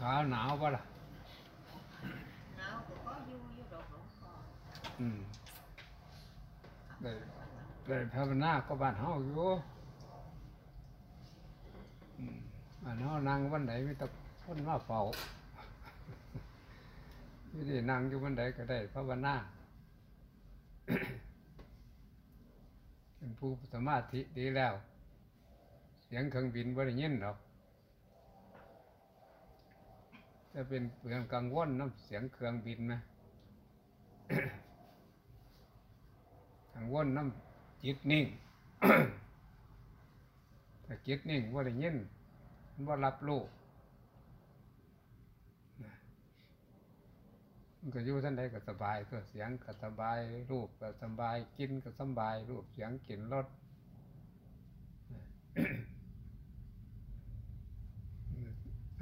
ขาหนาวปะล่ะหนาวก็ก็อยู่อยู่ดอกหลวงพ่ออืมได้ได้ภาวนาก็บ้านเฮาอยู่อืมบ้านเฮานั่งวันไหนมีแต่คนมาเฝ้าไม่ได้นั่งอยู่วันไหนก็ได้ภาวนาเป็นผู้สมาธิดีแล้ว เสียงเครื่องบินบ่ได้ยินหรอก จะเป็นเปลืองกังวลน้ำเสียงเครื่องบินนะกังวลน้ำจิตนิ่งถ้าจิตนิ่งว่าได้ยินมันว่ารับรู้นะมันก็อยู่ท่านใดก็สบายก็เสียงก็สบาย รูปก็สบายกินก็สบาย รูปเสียงกลิ่นรส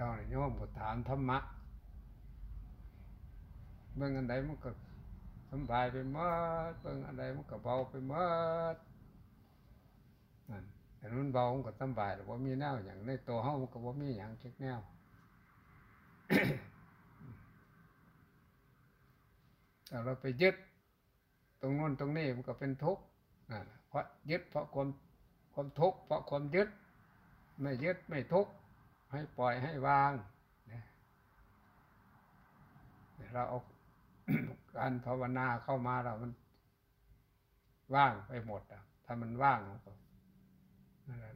เราเนี่ยโยมก็ถามธรรมะเบิ่งอันใดมันก็สบายไปหมดเบิ่งอันใดมันก็เบาไปหมดนั่นแต่มันเบามันก็สบายแต่ว่ามีแนวอย่างในตัวเฮามันก็บ่มีอย่างจักแนวแต่เราไปยึด ตรงโน้นตรงนี้มันก็เป็นทุกข์เพราะยึดเพราะความความทุกข์เพราะความยึด ไม่ยึดไม่ทุกข์ ให้ปล่อยให้วางเราเอาการภาวนาเข้ามาเรามันว่างไปหมดอะ ถ้ามันว่างก็ละ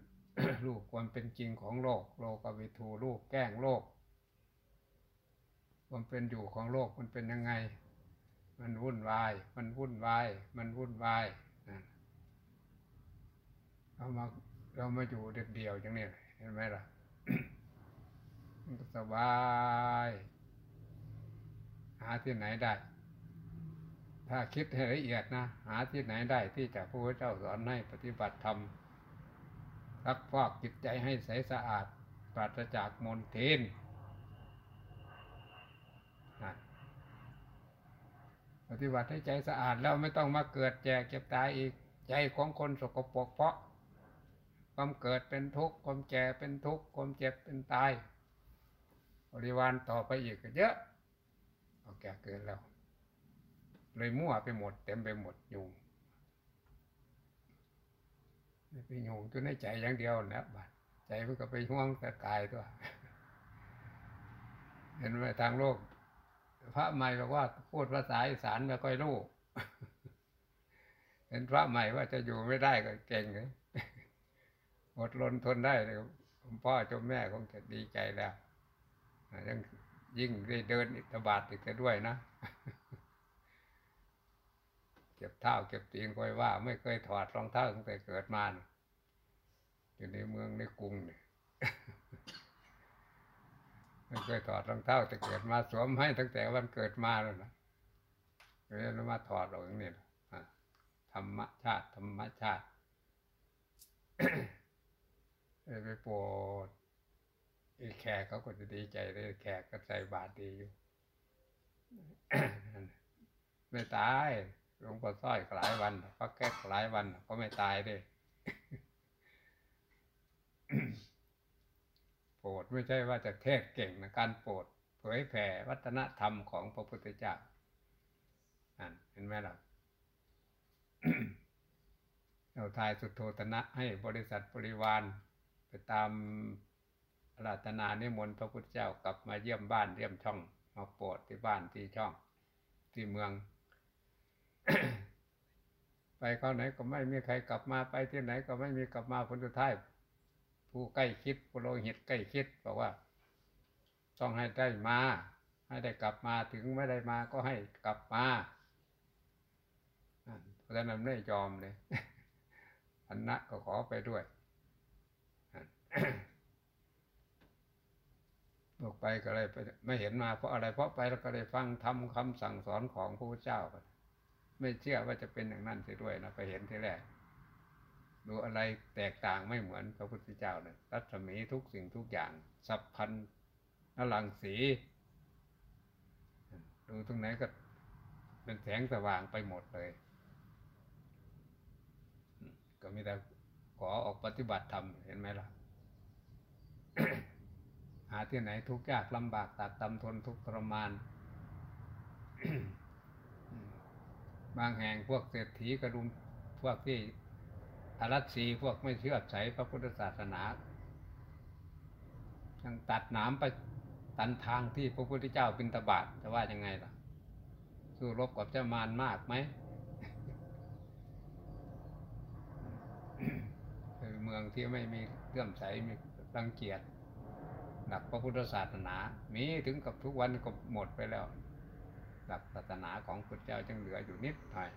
รูปความเป็นจริงของโลก โลกวิถูรูปแกล้งโลก ความเป็นอยู่ของโลกมันเป็นยังไง มันวุ่นวาย มันวุ่นวาย มันวุ่นวายนะเรามาเรามาอยู่เดียวๆอย่างนี้เห็นไหมล่ะ สบาย หาที่ไหนได้ ถ้าคิดให้ละเอียดนะ หาที่ไหนได้ที่จะพระพุทธเจ้าสอนให้ปฏิบัติธรรมรักฟอกจิตใจให้ใสสะอาด ปราศจากมลทินนั่นปฏิบัติให้ใจสะอาดแล้วไม่ต้องมาเกิดแจกเจ็บตายอีก ใจของคนสกปรกเพราะความเกิดเป็นทุกข์ความแก่เป็นทุกข์ความเจ็บเป็นตาย ริวารต่อไปอีกก็เยอะเอาแก่เกินแล้ว เลยมั่วไปหมด เต็มไปหมดยุงไปยุงจนในใจอย่างเดียวนะบัดใจมันก็ไปห่วงแต่กายตัว เห็นไหมทางโลก พระใหม่บอกว่าพูดภาษาอีสานไม่ค่อยรู้เห็นพระใหม่ว่าจะอยู่ไม่ได้ก็เก่งเลยอดรนทนได้เลยพ่อเจ้าแม่คงจะดีใจแล้ว ยังยิ่งได้เดินอิทบาทอีกด้วยนะ เก็บเท้าเก็บตีนคอยว่า ไม่เคยถอดรองเท้าตั้งแต่เกิดมาอยู่ในเมืองในกรุงเนี่ยไม่เคยถอดรองเท้าแต่เกิดมาสวมให้ตั้งแต่วันเกิดมาแล้วนะเลยมาถอดออกอย่างนี้นะธรรมชาติธรรมชาติ เอ้ยไปโปรด แขกเขาก็จะดีใจเลยแขกก็ใส่บาตรดีอยู่ไม่ตายหลวงพ่อสร้อยหลายวันพักแก้หลายวัน ก็ไม่ตายด้วยโปรดไม่ใช่ว่าจะเทศเก่งนะการโปรดเผยแผ่วัฒนธรรมของพระพุทธเจ้านั่นเห็นไหมล่ะเราทายสุดโทตนะให้บริษัทบริวารไปตาม ราธนานิมนต์พระพุทธเจ้ากลับมาเยี่ยมบ้านเยี่ยมช่อง มาโปรดที่บ้านที่ช่อง ที่เมือง ไปเข้าไหนก็ไม่มีใครกลับมาไปที่ไหนก็ไม่มีกลับมาผลสุดท้ายผู้ใกล้คิดผู้โลหิตใกล้คิดบอกว่า ต้องให้ได้มา ให้ได้กลับมาถึงไม่ได้มาก็ให้กลับมาเพราะฉะนั้นไม่ยอมเลยอันนะก็ขอไปด้วย บอกไปก็เลยไปไม่เห็นมาเพราะอะไร เพราะไปแล้วก็ได้ฟังทำคำสั่งสอนของพระพุทธเจ้าไม่เชื่อว่าจะเป็นอย่างนั้นเสียด้วยนะไปเห็นทีแรกดูอะไรแตกต่างไม่เหมือนพระพุทธเจ้าเลยรัศมีทุกสิ่งทุกอย่าง สัพพันนลังสี ดูตรงไหนก็เป็นแสงสว่างไปหมดเลย ก็มีแต่ขอออกปฏิบัติธรรมเห็นไหมล่ะาที่ไหนทุกข์ยากลำบากตากตำทนทุกทรมาน บางแห่งพวกเศรษฐีกระดุมพวกที่อารัตสีพวกไม่เชื่อใสพระพุทธศาสนายังตัดหนามไปตันทางที่พระพุทธเจ้าบินตบาทจะว่ายังไงล่ะ สู้รบกับเจ้ามารมากไหมเมืองที่ไม่มีเลื่อมใสมีรังเกียจ หลักพระพุทธศาสนา มีถึงกับทุกวันก็หมดไปแล้วหลักศาสนาของพุทธเจ้าจึงเหลืออยู่นิดหน่อย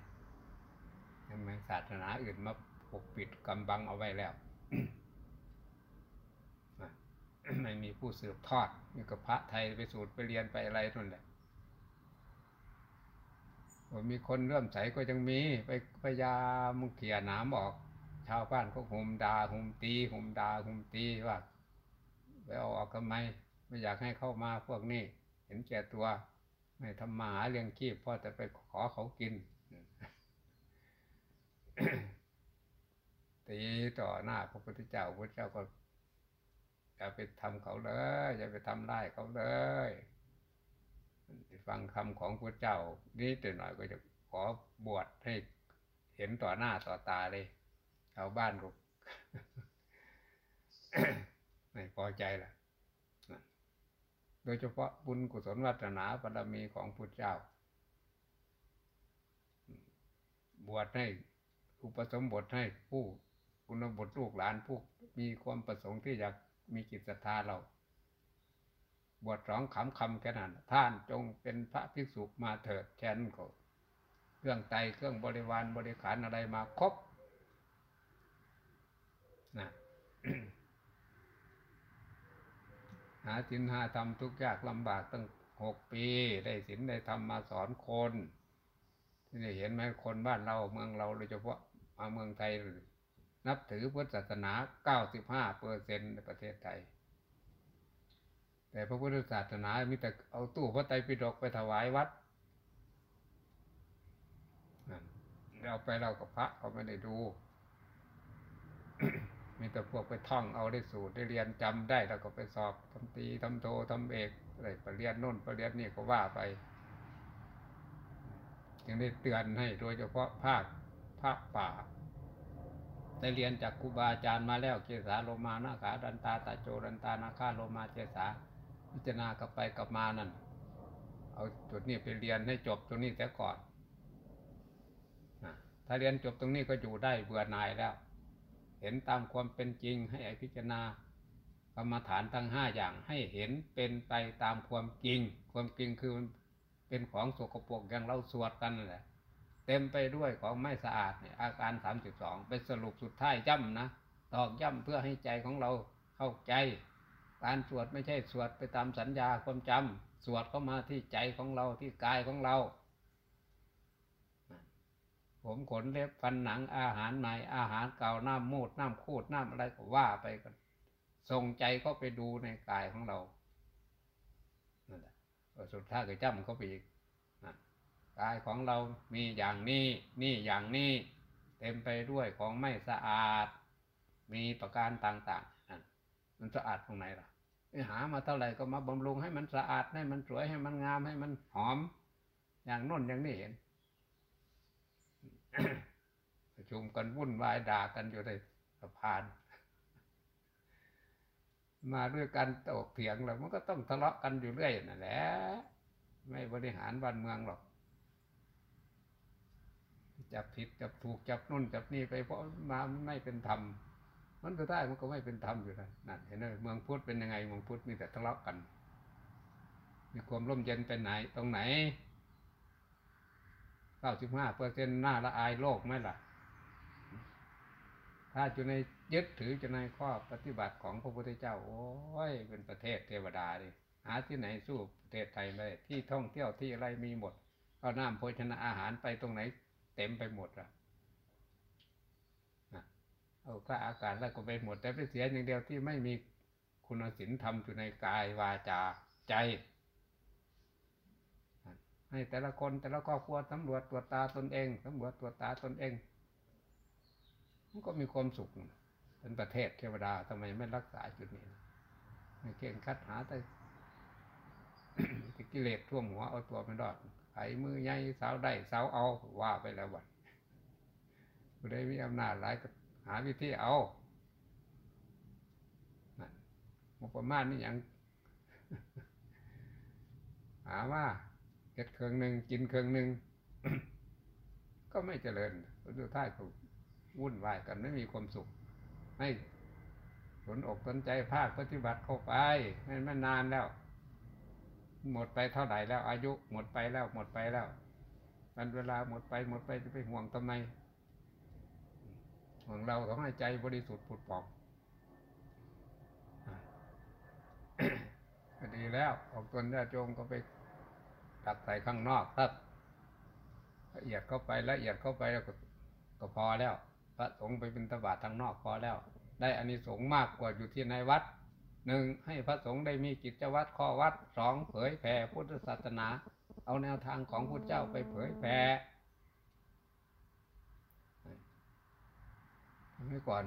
ยังไมศาสนาอื่นมาปกปิดกำบังเอาไว้แล้วไม่มีผู้สืบทอดมีกับพระไทยไปสูตรไปเรียนไปอะไรนั่นแหละว่ามีคนเริ่อมใสก็ยังมีไปพยายามเขี่ยหนามออก ชาวบ้านก็หุมดาหุมตีหุมดาหุมตีว่า ไปเอาออกทำไมไม่อยากให้เข้ามาพวกนี้ เห็นแก่ตัว ไม่ทำมาหาเลี้ยงชีพพ่อแต่ไปขอเขากินตีต่อหน้าพระพุทธเจ้าพระเจ้าก็อย่าไปทำเขาเลยอย่าไปทำร้ายเขาเลยฟังคำของพระเจ้านี้แต่หน่อยก็จะขอบวชให้เห็นต่อหน้าต่อตาเลยชาวบ้านก็ พอใจล่ะ โดยเฉพาะบุญกุศลวัฒนาบารมีของพุทธเจ้า บวชให้อุปสมบทให้ผู้คุณบทลูกหลานผู้มีความประสงค์ที่อยากมีจิตศรัทธาเรา บวชสองคำคำแค่นั้นท่านจงเป็นพระภิกษุมาเถิดแค่นั้นก็เครื่องไตเครื่องบริวารบริขารอะไรมาครบนะ หาสินหาทำทุกยากลำบากตั้งหกปี ได้สินได้ทำมาสอนคนที่นี่เห็นไหมคนบ้านเราเมืองเราโดยเฉพาะมาเมืองไทย นับถือพุทธศาสนาเก้าสิบห้าเปอร์เซ็นในประเทศไทย แต่พระพุทธศาสนามีแต่เอาตู้พระไตรปิฎกไปถวายวัดเราไปเรากับพระเขาไม่ได้ดู มีแต่พวกไปท่องเอาได้สูตรได้เรียนจำได้แล้วก็ไปสอบทำตีทำโททำเอกอะไรไปเรียนโน่นไปเรียนนี่ก็ว่าไปยังได้เตือนให้โดยเฉพาะภาคภาคป่าได้เรียนจากครูบาอาจารย์มาแล้วเกสาโลมานาขาดันตาตาโจดันตานาคาโลมาเจสาพิจารณากลับไปกลับมานั่นเอาจุดนี้ไปเรียนให้จบตรงนี้แต่ก่อนถ้าเรียนจบตรงนี้ก็อยู่ได้เบื่อหน่ายแล้ว เห็นตามความเป็นจริงให้พิจารณากรรมฐานทั้งห้าอย่างให้เห็นเป็นไปตามความจริง ความจริงคือมันเป็นของสกปรกอย่างเราสวดกันนั่นแหละเต็มไปด้วยของไม่สะอาดเนี่ยอาการสามสิบสองเป็นสรุปสุดท้ายย่ำนะตอกย่ำเพื่อให้ใจของเราเข้าใจ การสวดไม่ใช่สวดไปตามสัญญาความจำสวดเข้ามาที่ใจของเราที่กายของเรา ผมขนเล็บฟันหนังอาหารใหม่อาหารเก่าน้ำมูดน้ำคูดน้ำอะไรก็ว่าไปกันส่งใจเข้าไปดูในกายของเรานั่นแหละสุดท้ายก็จำเข้าไปอีกกายของเรามีอย่างนี้นี่อย่างนี้เต็มไปด้วยของไม่สะอาด มีประการต่างๆนั่นมันสะอาดตรงไหนล่ะไปหามาเท่าไหร่ก็มาบำรุงให้มันสะอาดให้มันสวยให้มันงามให้มันหอม อย่างน้นอย่างนี้เห็น ประชุมกันวุ่นวายด่ากันอยู่ในสะพาน มาด้วยกันตกเถียงแล้วมันก็ต้องทะเลาะกันอยู่เรื่อยนั่นแหละไม่บริหารบ้านเมืองหรอกจับผิดจับถูกจับนุ่นจับนี่ไปเพราะมาไม่เป็นธรรมมันสุดท้ายมันก็ไม่เป็นธรรมอยู่นั่นนั่นเห็นไหมเมืองพุทธเป็นยังไงเมืองพุทธมีแต่ทะเลาะกัน มีความร่มเย็นเป็นไหนตรงไหน เก้าสิบห้าเปอร์เซ็นต์หน้าละอายโลกไหมล่ะ ถ้าอยู่ในยึดถืออยู่ในข้อปฏิบัติของพระพุทธเจ้า โอ้ย เป็นประเทศเทวดาดิหาที่ไหนสู้ประเทศไทยไม่ได้ที่ท่องเที่ยวที่อะไรมีหมดเอาน้ำโภชนะอาหารไปตรงไหน เต็มไปหมดอะเอาค่าอากาศแล้วก็ไปหมดแต่ไปเสียอย่างเดียวที่ไม่มีคุณศีลธรรมอยู่ในกายวาจาใจ ให้แต่ละคนแต่ละครอบครัวสำรวจตรวจตาตนเองสำรวจตรวจตาตนเอง มันก็มีความสุข เป็นประเทศเทวดาทำไมไม่รักษาจุดนี้ไม่เก่งคัดหาแต่กิเลสท่วมหัวเอาตัวไม่รอดไถมือใหญ่สาวได้สาวเอาว่าไปแล้ววันผู้ใดมีอำนาจหลายก็หาวิธีเอานั่นงบประมาณนี่ยังหาว่า เก็ดเครื่องหนึ่งกินเครื่องหนึ่งก็ไม่เจริญผลสุดท้ายก็วุ่นวายกันไม่มีความสุขไม่สนอกสนใจภาคปฏิบัติเข้าไปไม่ไม่นานแล้ว หมดไปเท่าไหร่แล้ว อายุหมดไปแล้วหมดไปแล้ววันเวลาหมดไปหมดไปจะไปห่วงทำไมห่วงเราต้องให้ใจบริสุทธิ์ผุดผ่องก็ดีแล้ว ออกตนญาติโยมก็ไป ตักใส่ข้างนอกครับละเอียดเข้าไปละเอียดเข้าไปแล้วก็ก็พอแล้ว พระสงฆ์ไปเป็นตบาททางนอกพอแล้ว ได้อานิสงส์มากกว่าอยู่ที่ในวัดหนึ่งให้พระสงฆ์ได้มีกิจวัตรข้อวัดสองเผยแผ่พุทธศาสนา เอาแนวทางของพระเจ้าไปเผยแผ่เมื่อก่อน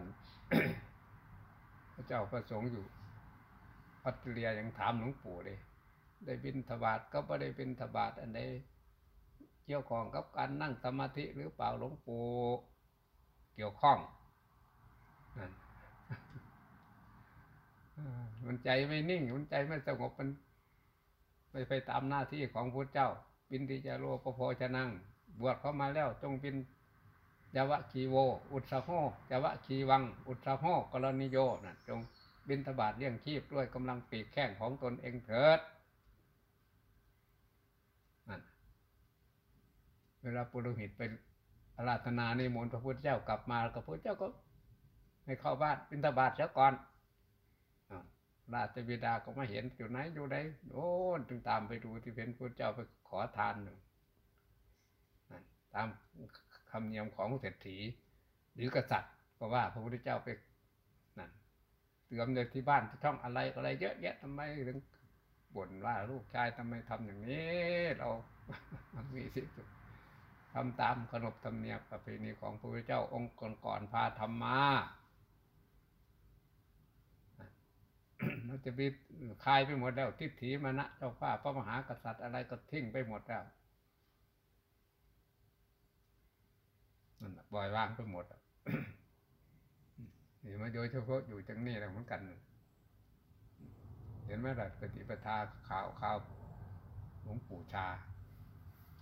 พระเจ้าประสงค์อยู่ออสเตรเลียยังถามหลวงปู่เลย ได้บินทบาทก็ไม่ได้บินทบาทอันใดเกี่ยวข้องกับการนั่งสมาธิหรือเปล่าหลวงปู่เกี่ยวข้องนั่นมันใจไม่นิ่ง มันใจไม่สงบมันไม่ไปตามหน้าที่ของพระเจ้า บินที่จะโลปโพชนั่งบวชเข้ามาแล้วจงบินยาวะคีโว อุตสาโหยาวะคีวัง อุตสาโหกรณิโยนะจงบินทบาทเลี้ยงชีพด้วยกำลังปีกแข้งของตนเองเถิดนั่น เวลาปุโรหิตไปอาราธนาในมนต์พระพุทธเจ้ากลับมากับพระพุทธเจ้าก็ให้เข้าบ้านบินทบาทเสียก่อนอ้าวราชบิดาก็มาเห็นอยู่ไหนอยู่ไหนโอ้ถึงตามไปดูที่เป็นพระเจ้าไปขอทานหนึ่งตามคำเนียมของเศรษฐี หรือกษัตริย์ก็ว่าพระพุทธเจ้าไปนั่นเตือนเลยที่บ้านที่ช่องอะไรอะไรเยอะแยะทำไมถึงบ่นว่าลูกชายทำไมทำอย่างนี้เรามันมีสิทธิ์ ทำตามขนบธรรมเนียมประเพณีของพระพุทธเจ้าองค์ก่อนๆพาทำมาเราจะไปคลายไปหมดแล้วทิฏฐิมานะเจ้าฟ้าพระมหากษัตริย์อะไรก็ทิ้งไปหมดแล้วนั่นปล่อยวางไปหมดนี่มาโดยเฉพาะอยู่จังนี้แหละเหมือนกัน เห็นไหมล่ะปฏิปทาข่าวข่าวหลวงปู่ชา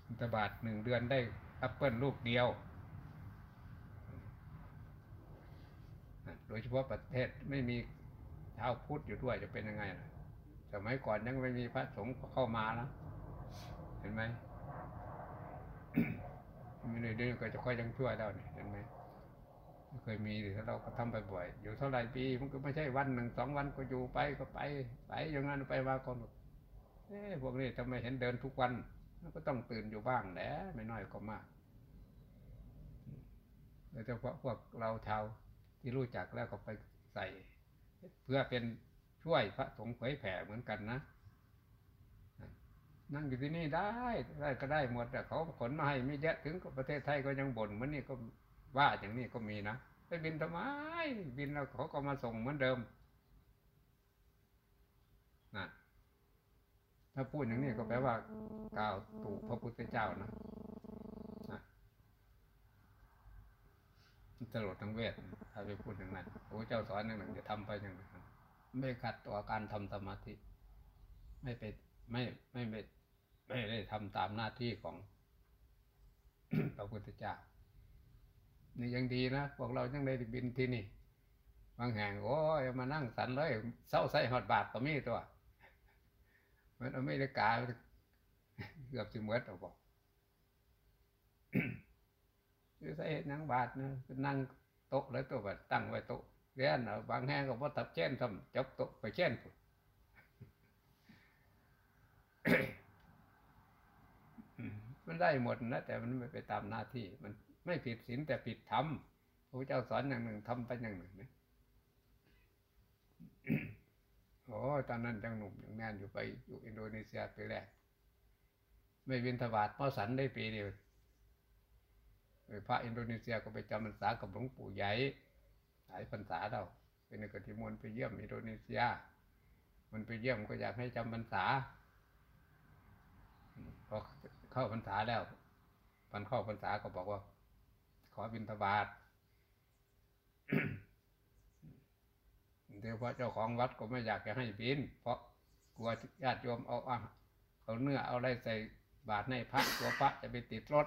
บิณฑบาทหนึ่งเดือนได้แอปเปิลลูกเดียว โดยเฉพาะประเทศไม่มีชาวพุทธอยู่ด้วยจะเป็นยังไงล่ะสมัยก่อนยังไม่มีพระสงฆ์เข้ามานะเห็นไหมมีเรื่อยๆก็จะค่อยยังช่วยแล้วนี่เห็นไหมเคยมีแต่เราก็ทำไปบ่อยๆอยู่เท่าไหร่ปีมันก็ไม่ใช่วันหนึ่งสองวันก็อยู่ไปก็ไป ไปอย่างนั้นไปมาคนเอ๊ะพวกนี้ทำไมเห็นเดินทุกวัน ก็ต้องตื่นอยู่บ้างแหละไม่น้อยก็มากโดยเฉพาะพวกเราชาวที่รู้จักแล้วก็ไปใส่ เพื่อเป็นช่วยพระสงฆ์เผยแผ่เหมือนกันนะนั่งอยู่ที่นี่ได้ได้ก็ได้หมดแต่เขาขนมาให้ไม่เยอะถึงประเทศไทยก็ยังบ่นเหมันนี่ก็ว่าอย่างนี้ก็มีนะไปบินทำไมบินแล้วเขาก็มาส่งเหมือนเดิมนะ ถ้าพูดอย่างนี้ก็แปลว่ากล่าวถูกพระพุทธเจ้านะนะตลอดทั้งเวทถ้าไปพูดอย่างนั้นพระเจ้าสอนอย่างหนึ่งจะทำไปอย่างหนึ่งไม่ขัดต่อการทำสมาธิ ไม่ไปไม่ไม่ไม่ไม่ได้ทำตามหน้าที่ของพระพุทธเจ้านี่ยังดีนะพวกเรายังได้บินที่นี่ บางแห่งโอ้ยมานั่งสันเลยเศร้าใส่หอดบาทก็มีตัว เหมันอเมริกาเกือบสิเหมือนเอาบอกคือใส่หนังบาทนะนั่งโต๊ะแล้วตัวแบบตั้งไว้โต๊ะเรียนเอาบางแห่งก็ว่ทับเช่นทำจบโต๊ะไปเช่นพุ่นอืมมันได้หมดนะแต่มันไม่ไปตามหน้าที่ มันไม่ผิดศีลแต่ผิดธรรมพระเจ้าสอนอย่างหนึ่งทำไปอย่างหนึ่งนะ โอ้ตอนนั้นยังหนุ่มยังแน่นอยู่ไปอยู่อินโดนีเซียปีแรก ไม่วินทบาทเพราะสันได้ปีเดียวไปพระอินโดนีเซียก็ไปจำพรรษากับหลวงปู่ใหญ่หลายพรรษาเราเป็นกติมนต์ไปเยี่ยมอินโดนีเซีย มันไปเยี่ยมก็อยากให้จำพรรษาพอเข้าพรรษาแล้ววันเข้าพรรษาก็บอกว่า ขอบิณฑบาต เดี๋ยวพระเจ้าของวัดก็ไม่อยากจะให้บิน เพราะกลัวญาติโยมเอาอาเอาเนื้อเอาอะไรใส่บาตรในพระตัวพระจะไปติดรถ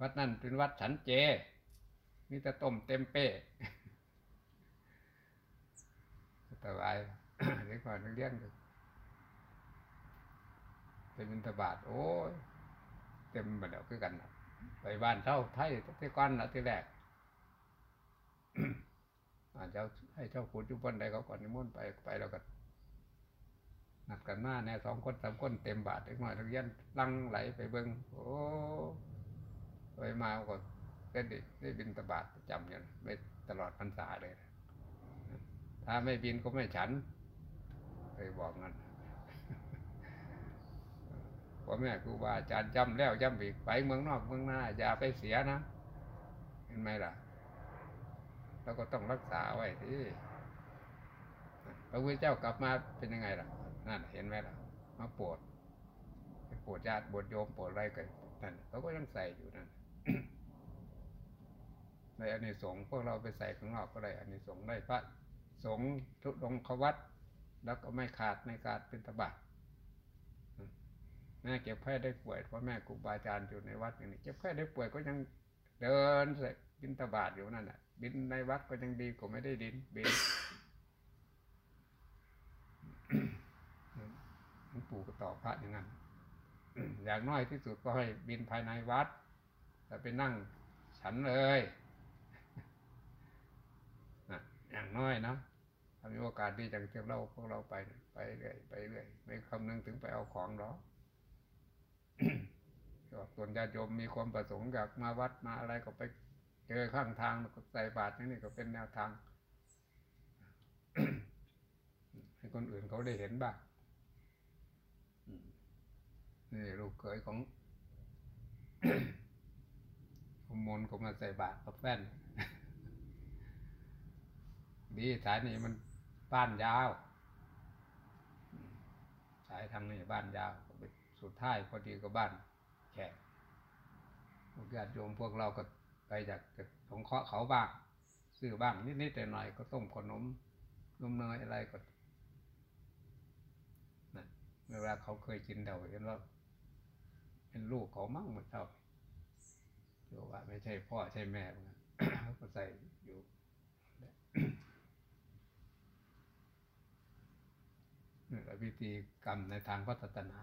วัดนั่นเป็นวัดฉันเจมีแต่ต้มเต็มเป้สบายเด็กก่อนนักเรียนก็ไปบินทบาทโอ้ยเต็มไปแล้วคือกัน ไปบ้านเช่าไทยที่ก้อนละที่แรก อาจจะให้เจ้าขุนจุบนใดเขาก่อนนิมนต์ไปไปแล้วก็นัดกันมาแน่สองคนสามคนเต็มบาทเด็กน่อยนักเรียนลังไหลไปเบิงโอ้ไปมาก็ได้ได้ได้บินตบาทประจำอย่างไม่ตลอดพรรษาเลย ถ้าไม่บินก็ไม่ฉันเคยบอกงั้นพ่อแม่ครูบาอาจารย์จำแล้วจำอีกไปเมืองนอกเมืองหน้าอย่าไปเสียนะ เห็นไหมล่ะ เราก็ต้องรักษาไว้ที่พระพุทธเจ้ากลับมาเป็นยังไงล่ะ นั่นเห็นไหมล่ะ มาปรดปโปรดญาติปรดโยมปรดอะไรกันนั่นเขาก็ยังใส่อยู่นั่นในอันนี้สงส์พวกเราไปใส่ข้างนอกก็ได้อันนี้สงส์ได้พระสงฆ์ทุดงควัดแล้วก็ไม่ขาดไม่ขาดเป็นตบะแม่เก็บไข้ได้ป่วยเพราะแม่ครูบาอาจารย์อยู่ในวัดอย่างนี้เก็บไข้ได้ป่วยก็ยังเดินใส่บินตบาทอยู่นั่นแหละ บินในวัดก็ยังดีกว่าไม่ได้ดินบินหลวงปู่ก็ตอบพระอย่างนั้นอย่างน้อยที่สุดก็ให้บินภายในวัดแต่ไปนั่งฉันเลยนะอย่างน้อยนะถ้ามีโอกาสดีจังเที่ยวเราพวกเราไปไปเรื่อยไปเรื่อยไม่คำนึงถึงไปเอาของหรอกส่วนญาติโยมมีความประสงค์อยากมาวัดมาอะไรก็ไป เจอข้างทางก็ใส่บาตรนี่ก็เป็นแนวทาง ให้คนอื่นเขาได้เห็นบ้างนี่ลูกเขยของขมนก็มาใส่บาตรกับแฟนดีสายนี้มันบ้านยาว สายทางนี้บ้านยาวก็ไปสุดท้ายพอดีก็บ้านแขกพวกญาติโยมพวกเราก็ ไปจากจากสงเคราะห์เขาบ้างซื้อบ้างนิดๆแต่หน่อยก็ต้มขนมนมเนยอะไรก็นะเวลาเขาเคยกินเดาเห็นว่าเป็นลูกเขามั่งเหมือนเท่าดูว่าไม่ใช่พ่อใช่แม่เหมือนกันก็ใส่อยู่นี่แหละวิธีกรรมในทางพัฒนา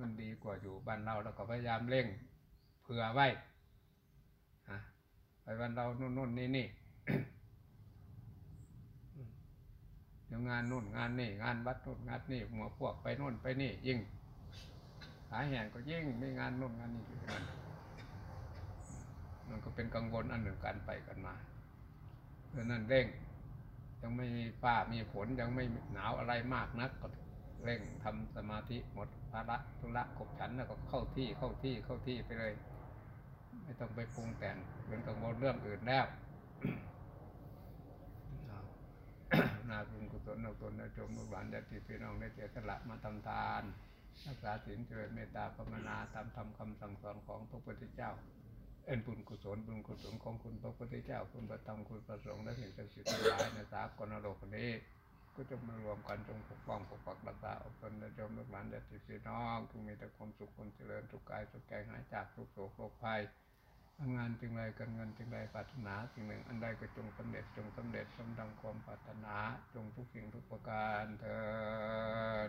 มันดีกว่าอยู่บ้านเราแล้วก็พยายามเร่งเผื่อไว้ ไปบ้านเราโน่นโน่นนี่นี่เดี๋ยวงานนู่นงานนี่งานวัดนู่นงานนี่หมัวพวกไปโน่นไปนี่ ยิ่งหาแห่งก็ยิ่งไม่งานนู่นงานนี่อยู่นั่นมันก็เป็นกังวลอันหนึ่งการไปกันมาเพราะนั้นเร่ง ยังไม่มีฟ้ามีฝนยังไม่หนาวอะไรมากนักก็เร่งทำสมาธิหมดภาระธุระขบฉันแล้วก็เข้าที่เข้าที่เข้าที่ไปเลย ไม่ต้องไปปรุงแต่งเป็นกังวลเรื่องอื่นแล้วนาบุญกุศลนตนนจมลูกหลานญาติพี่น้องได้เสียสละมาทำทาน รักษาศีลเจริญเมตตาภาวนาตามธรรมคำสั่งสอนของพระพุทธเจ้า เอ็นบุญกุศลบุญกุศลของคุณพระพุทธเจ้า คุณพระธรรมคุณพระสงฆ์และสิ่งศักดิ์สิทธิ์ทั้งหลายในสากลโลกนี้ก็จะมารวมกันจงปกป้องปกปักรักษาอบรมและจมลูกหลานญาติพี่น้องจงมีแต่ความสุขความเจริญทุกกายทุกใจหายจากทุกโศกโรคภัยทำ งานจึงไรการเงินจึงไรปรารถนาสิ่งหนึ่ง อันใดก็จงสำเร็จจงสำเร็จสมดังความปรารถนาจงทุกสิ่งทุกประการเถิด